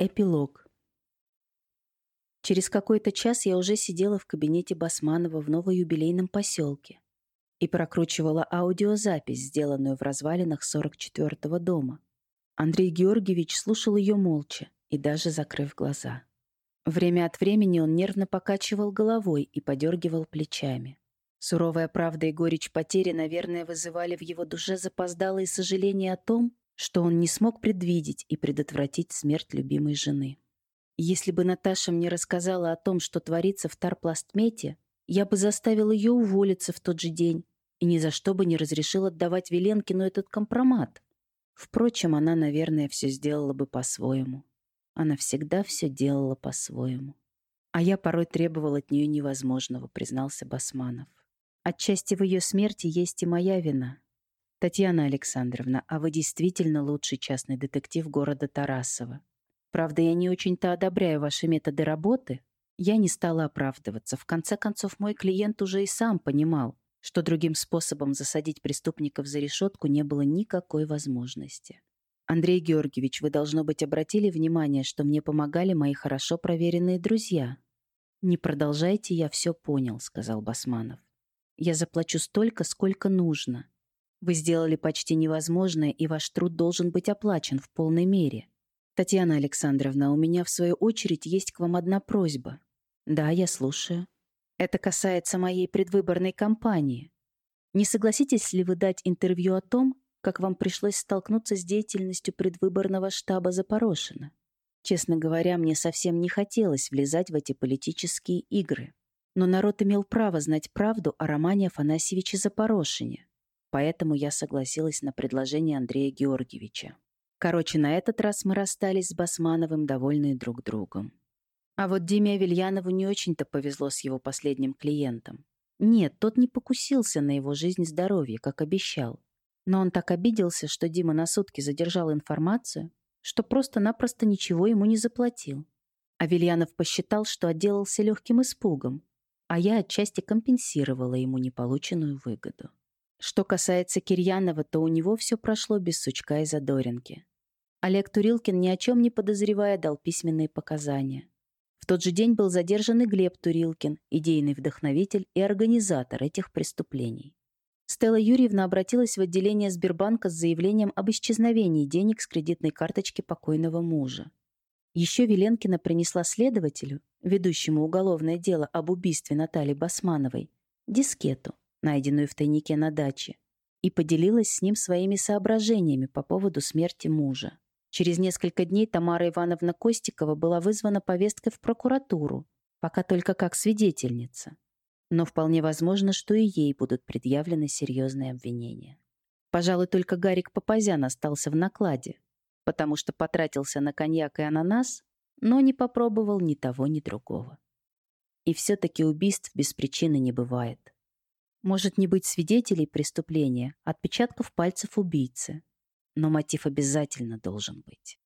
Эпилог. Через какой-то час я уже сидела в кабинете Басманова в новоюбилейном поселке и прокручивала аудиозапись, сделанную в развалинах 44-го дома. Андрей Георгиевич слушал ее молча и даже закрыв глаза. Время от времени он нервно покачивал головой и подергивал плечами. Суровая правда и горечь потери, наверное, вызывали в его душе запоздалые сожаления о том, что он не смог предвидеть и предотвратить смерть любимой жены. Если бы Наташа мне рассказала о том, что творится в Тарпластмете, я бы заставил ее уволиться в тот же день и ни за что бы не разрешил отдавать Веленкину этот компромат. Впрочем, она, наверное, все сделала бы по-своему. Она всегда все делала по-своему. А я порой требовал от нее невозможного, признался Басманов. Отчасти в ее смерти есть и моя вина. «Татьяна Александровна, а вы действительно лучший частный детектив города Тарасова. Правда, я не очень-то одобряю ваши методы работы. Я не стала оправдываться. В конце концов, мой клиент уже и сам понимал, что другим способом засадить преступников за решетку не было никакой возможности. Андрей Георгиевич, вы, должно быть, обратили внимание, что мне помогали мои хорошо проверенные друзья. «Не продолжайте, я все понял», — сказал Басманов. «Я заплачу столько, сколько нужно. Вы сделали почти невозможное, и ваш труд должен быть оплачен в полной мере. Татьяна Александровна, у меня в свою очередь есть к вам одна просьба. Да, я слушаю. Это касается моей предвыборной кампании. Не согласитесь ли вы дать интервью о том, как вам пришлось столкнуться с деятельностью предвыборного штаба Запорошина? Честно говоря, мне совсем не хотелось влезать в эти политические игры. Но народ имел право знать правду о Романе Афанасьевиче Запорошине. Поэтому я согласилась на предложение Андрея Георгиевича. Короче, на этот раз мы расстались с Басмановым, довольные друг другом. А вот Диме Авельянову не очень-то повезло с его последним клиентом. Нет, тот не покусился на его жизнь и здоровье, как обещал. Но он так обиделся, что Дима на сутки задержал информацию, что просто-напросто ничего ему не заплатил. Авельянов посчитал, что отделался легким испугом, а я отчасти компенсировала ему неполученную выгоду. Что касается Кирьянова, то у него все прошло без сучка и задоринки. Олег Турилкин, ни о чем не подозревая, дал письменные показания. В тот же день был задержан и Глеб Турилкин, идейный вдохновитель и организатор этих преступлений. Стелла Юрьевна обратилась в отделение Сбербанка с заявлением об исчезновении денег с кредитной карточки покойного мужа. Еще Веленкина принесла следователю, ведущему уголовное дело об убийстве Натальи Басмановой, дискету, найденную в тайнике на даче, и поделилась с ним своими соображениями по поводу смерти мужа. Через несколько дней Тамара Ивановна Костикова была вызвана повесткой в прокуратуру, пока только как свидетельница. Но вполне возможно, что и ей будут предъявлены серьезные обвинения. Пожалуй, только Гарик Папазян остался в накладе, потому что потратился на коньяк и ананас, но не попробовал ни того, ни другого. И все-таки убийств без причины не бывает. Может не быть свидетелей преступления, отпечатков пальцев убийцы. Но мотив обязательно должен быть.